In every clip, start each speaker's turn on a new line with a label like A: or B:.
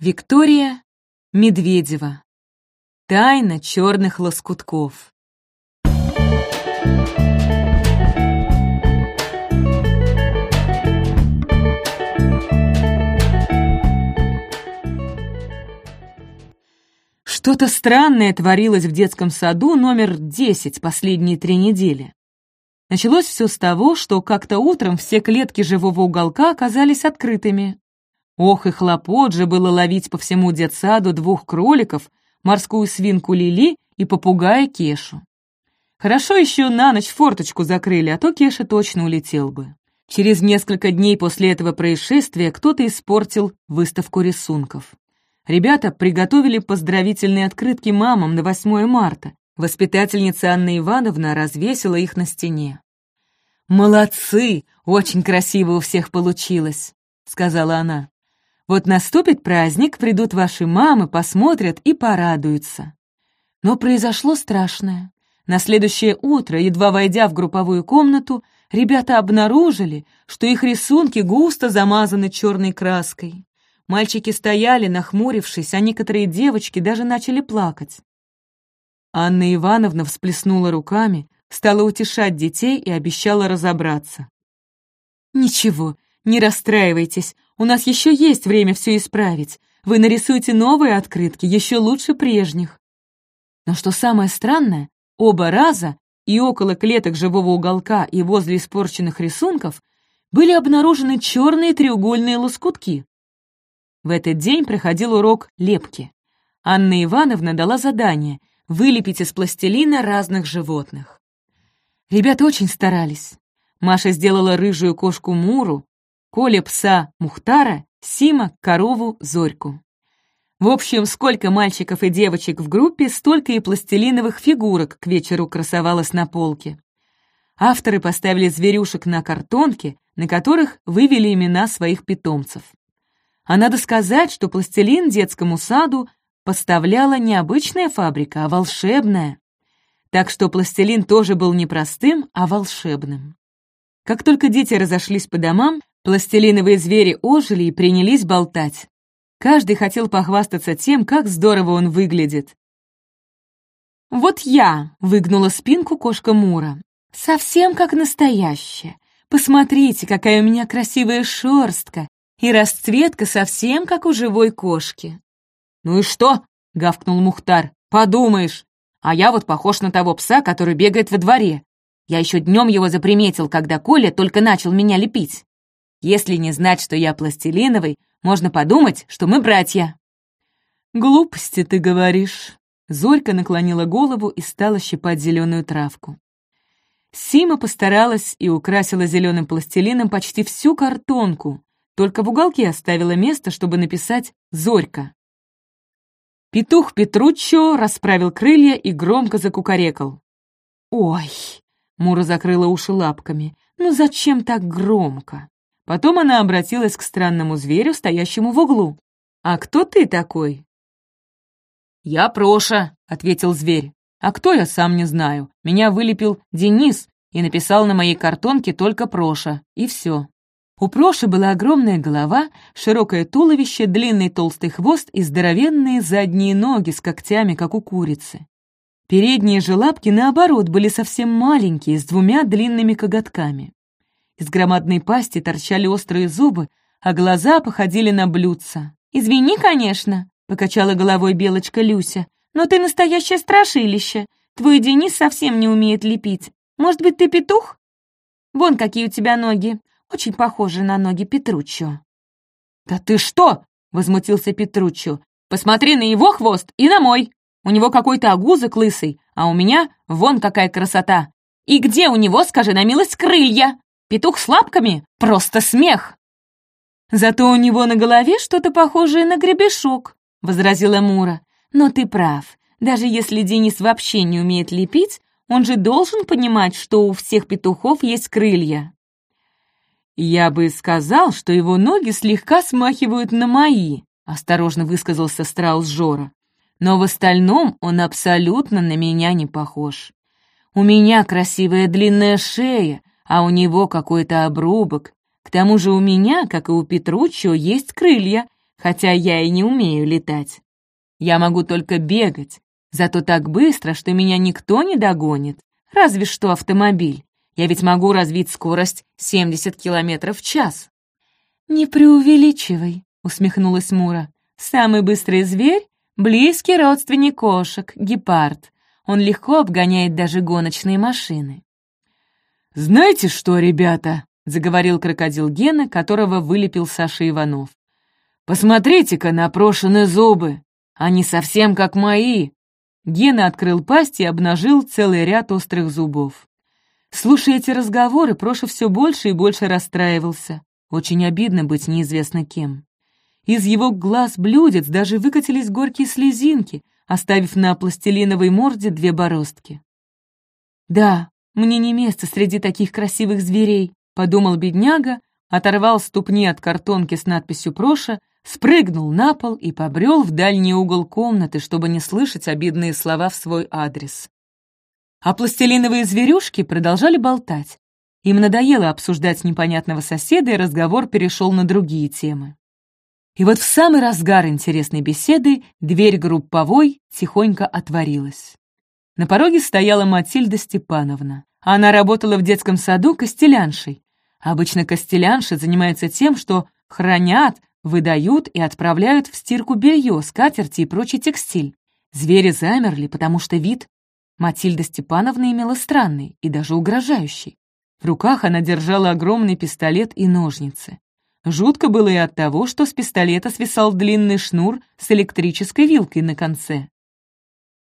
A: Виктория Медведева. Тайна черных лоскутков. Что-то странное творилось в детском саду номер 10 последние три недели. Началось все с того, что как-то утром все клетки живого уголка оказались открытыми. Ох, и хлопот же было ловить по всему детсаду двух кроликов, морскую свинку Лили и попугая Кешу. Хорошо еще на ночь форточку закрыли, а то Кеша точно улетел бы. Через несколько дней после этого происшествия кто-то испортил выставку рисунков. Ребята приготовили поздравительные открытки мамам на 8 марта. Воспитательница Анна Ивановна развесила их на стене. «Молодцы! Очень красиво у всех получилось», — сказала она. Вот наступит праздник, придут ваши мамы, посмотрят и порадуются. Но произошло страшное. На следующее утро, едва войдя в групповую комнату, ребята обнаружили, что их рисунки густо замазаны черной краской. Мальчики стояли, нахмурившись, а некоторые девочки даже начали плакать. Анна Ивановна всплеснула руками, стала утешать детей и обещала разобраться. «Ничего, не расстраивайтесь, у нас еще есть время все исправить. Вы нарисуете новые открытки, еще лучше прежних. Но что самое странное, оба раза и около клеток живого уголка, и возле испорченных рисунков были обнаружены черные треугольные лоскутки. В этот день проходил урок лепки. Анна Ивановна дала задание вылепить из пластилина разных животных. Ребята очень старались. Маша сделала рыжую кошку Муру, Коля пса Мухтара, Сима корову Зорьку. В общем, сколько мальчиков и девочек в группе, столько и пластилиновых фигурок к вечеру красовалось на полке. Авторы поставили зверюшек на картонке, на которых вывели имена своих питомцев. А надо сказать, что пластилин детскому саду поставляла не обычная фабрика, а волшебная. Так что пластилин тоже был не простым, а волшебным. Как только дети разошлись по домам, Пластилиновые звери ожили и принялись болтать. Каждый хотел похвастаться тем, как здорово он выглядит. «Вот я!» — выгнула спинку кошка Мура. «Совсем как настоящая. Посмотрите, какая у меня красивая шерстка, и расцветка совсем как у живой кошки». «Ну и что?» — гавкнул Мухтар. «Подумаешь, а я вот похож на того пса, который бегает во дворе. Я еще днем его заприметил, когда Коля только начал меня лепить». Если не знать, что я пластилиновый, можно подумать, что мы братья». «Глупости ты говоришь». Зорька наклонила голову и стала щипать зеленую травку. Сима постаралась и украсила зеленым пластилином почти всю картонку, только в уголке оставила место, чтобы написать «Зорька». Петух Петруччо расправил крылья и громко закукарекал. «Ой!» — Мура закрыла уши лапками. «Ну зачем так громко?» Потом она обратилась к странному зверю, стоящему в углу. «А кто ты такой?» «Я Проша», — ответил зверь. «А кто я, сам не знаю. Меня вылепил Денис и написал на моей картонке только Проша, и все». У Проши была огромная голова, широкое туловище, длинный толстый хвост и здоровенные задние ноги с когтями, как у курицы. Передние же лапки, наоборот, были совсем маленькие, с двумя длинными коготками. Из громадной пасти торчали острые зубы, а глаза походили на блюдца. «Извини, конечно», — покачала головой белочка Люся, «но ты настоящее страшилище. Твой Денис совсем не умеет лепить. Может быть, ты петух? Вон какие у тебя ноги. Очень похожи на ноги Петруччо». «Да ты что?» — возмутился Петруччо. «Посмотри на его хвост и на мой. У него какой-то огузок лысый, а у меня вон какая красота. И где у него, скажи на милость, крылья? Петух с лапками — просто смех!» «Зато у него на голове что-то похожее на гребешок», — возразила Мура. «Но ты прав. Даже если Денис вообще не умеет лепить, он же должен понимать, что у всех петухов есть крылья». «Я бы сказал, что его ноги слегка смахивают на мои», — осторожно высказался страус Жора. «Но в остальном он абсолютно на меня не похож. У меня красивая длинная шея, а у него какой-то обрубок. К тому же у меня, как и у Петруччо, есть крылья, хотя я и не умею летать. Я могу только бегать, зато так быстро, что меня никто не догонит, разве что автомобиль. Я ведь могу развить скорость 70 километров в час». «Не преувеличивай», — усмехнулась Мура. «Самый быстрый зверь — близкий родственник кошек, гепард. Он легко обгоняет даже гоночные машины».
B: «Знаете что, ребята?» — заговорил крокодил Гена, которого вылепил Саша Иванов. «Посмотрите-ка на прошеные зубы! Они совсем как мои!» Гена открыл пасть и обнажил целый ряд острых зубов. Слушая эти разговоры, Проша все больше и больше расстраивался. Очень обидно быть неизвестно кем. Из его глаз блюдец даже выкатились горькие слезинки, оставив на пластилиновой морде две бороздки. «Да, мне не место среди таких красивых зверей», — подумал бедняга, оторвал ступни от картонки с надписью «Проша», спрыгнул на пол и побрел в дальний угол комнаты, чтобы не слышать обидные слова в свой адрес. А пластилиновые зверюшки продолжали болтать. Им надоело обсуждать непонятного соседа, и разговор перешел на другие темы. И вот в самый разгар интересной беседы дверь групповой тихонько отворилась. На пороге стояла Матильда Степановна. Она работала в детском саду костеляншей. Обычно костелянши занимаются тем, что хранят, выдают и отправляют в стирку белье, скатерти и прочий текстиль. Звери замерли, потому что вид Матильда Степановна имела странный и даже угрожающий. В руках она держала огромный пистолет и ножницы. Жутко было и от того, что с пистолета свисал длинный шнур с электрической вилкой на конце.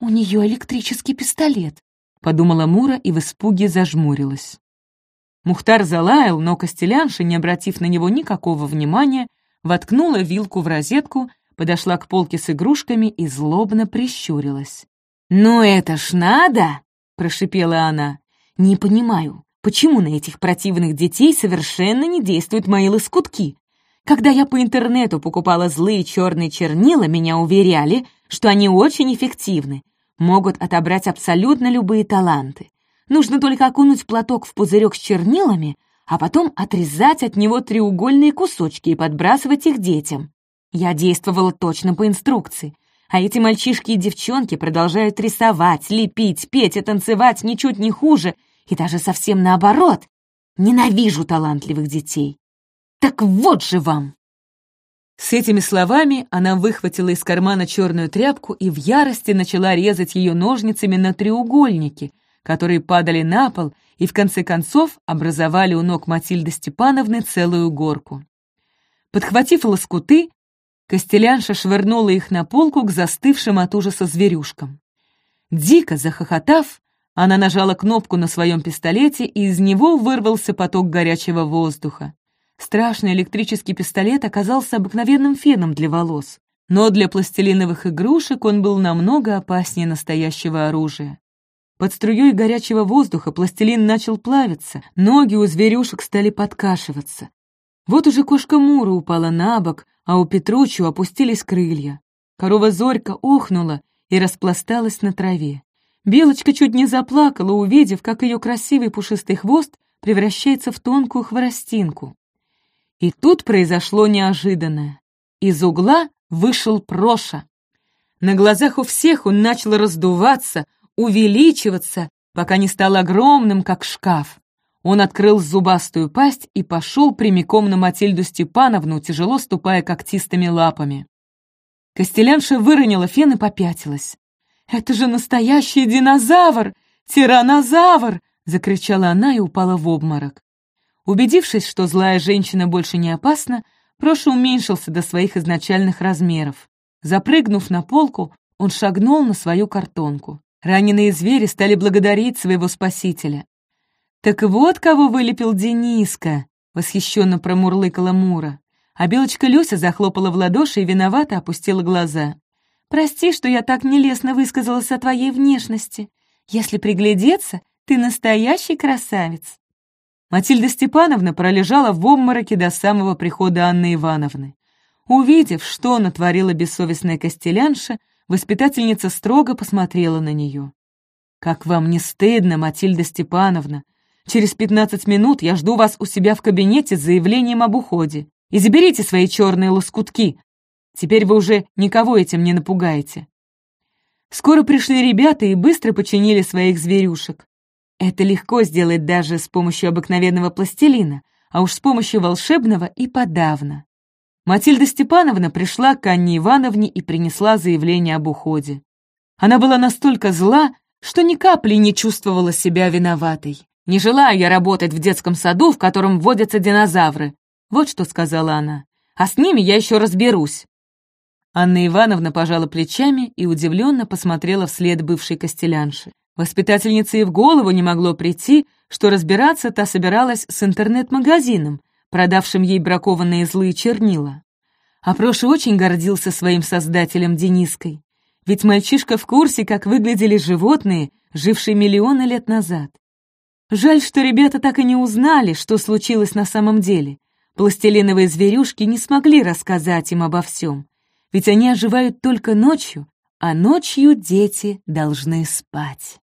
B: «У нее электрический пистолет», — подумала Мура и в испуге зажмурилась. Мухтар залаял, но Костелянша, не обратив на него никакого внимания, воткнула вилку в розетку, подошла к полке с игрушками и злобно прищурилась. «Ну это ж надо!» — прошипела она. «Не понимаю, почему на этих противных детей совершенно не действуют мои лоскутки? Когда я по интернету покупала злые черные чернила, меня уверяли, что они очень эффективны, могут отобрать абсолютно любые таланты. Нужно только окунуть платок в пузырек с чернилами, а потом отрезать от него треугольные кусочки и подбрасывать их детям. Я действовала точно по инструкции. А эти мальчишки и девчонки продолжают рисовать, лепить, петь и танцевать ничуть не хуже, и даже совсем наоборот. Ненавижу талантливых детей. Так вот же вам!» С этими словами она выхватила из кармана черную тряпку и в ярости начала резать ее ножницами на треугольники, которые падали на пол и в конце концов образовали у ног Матильды Степановны целую горку. Подхватив лоскуты, Костелянша швырнула их на полку к застывшим от ужаса зверюшкам. Дико захохотав, она нажала кнопку на своем пистолете, и из него вырвался поток горячего воздуха. Страшный электрический пистолет оказался обыкновенным феном для волос, но для пластилиновых игрушек он был намного опаснее настоящего оружия. Под струей горячего воздуха пластилин начал плавиться, ноги у зверюшек стали подкашиваться. Вот уже кошка Мура упала на бок, а у Петручу опустились крылья. Корова Зорька охнула и распласталась на траве. Белочка чуть не заплакала, увидев, как ее красивый пушистый хвост превращается в тонкую хворостинку. И тут произошло неожиданное. Из угла вышел Проша. На глазах у всех он начал раздуваться, увеличиваться, пока не стал огромным, как шкаф. Он открыл зубастую пасть и пошел прямиком на Матильду Степановну, тяжело ступая когтистыми лапами. Костелянша выронила фен и попятилась. «Это же настоящий динозавр! Тиранозавр!» — закричала она и упала в обморок. Убедившись, что злая женщина больше не опасна, Проша уменьшился до своих изначальных размеров. Запрыгнув на полку, он шагнул на свою картонку. Раненые звери стали благодарить своего спасителя. «Так вот кого вылепил Дениска!» — восхищенно промурлыкала Мура. А белочка Люся захлопала в ладоши и виновато опустила глаза. «Прости, что я так нелестно высказалась о твоей внешности. Если приглядеться, ты настоящий красавец». Матильда Степановна пролежала в обмороке до самого прихода Анны Ивановны. Увидев, что натворила бессовестная костелянша, воспитательница строго посмотрела на нее. «Как вам не стыдно, Матильда Степановна? Через пятнадцать минут я жду вас у себя в кабинете с заявлением об уходе. И заберите свои черные лоскутки.
A: Теперь вы уже никого этим не напугаете. Скоро пришли ребята и быстро починили своих зверюшек. Это легко сделать даже с помощью обыкновенного пластилина, а уж с помощью волшебного и подавно. Матильда Степановна пришла к Анне Ивановне и принесла заявление об уходе. Она была настолько зла, что ни капли не чувствовала себя виноватой. «Не желаю я работать в детском саду, в котором водятся динозавры», вот что сказала она. «А с ними я еще разберусь». Анна Ивановна пожала плечами и удивленно посмотрела вслед бывшей костелянши. Воспитательнице и в голову не могло прийти, что разбираться та собиралась с интернет-магазином, продавшим ей бракованные злые чернила. А Проша очень гордился своим создателем Дениской. Ведь мальчишка в курсе, как выглядели животные, жившие миллионы лет назад. Жаль, что ребята так и не узнали, что случилось на самом деле. Пластилиновые зверюшки не смогли рассказать им обо всем ведь они оживают только ночью, а ночью дети должны спать.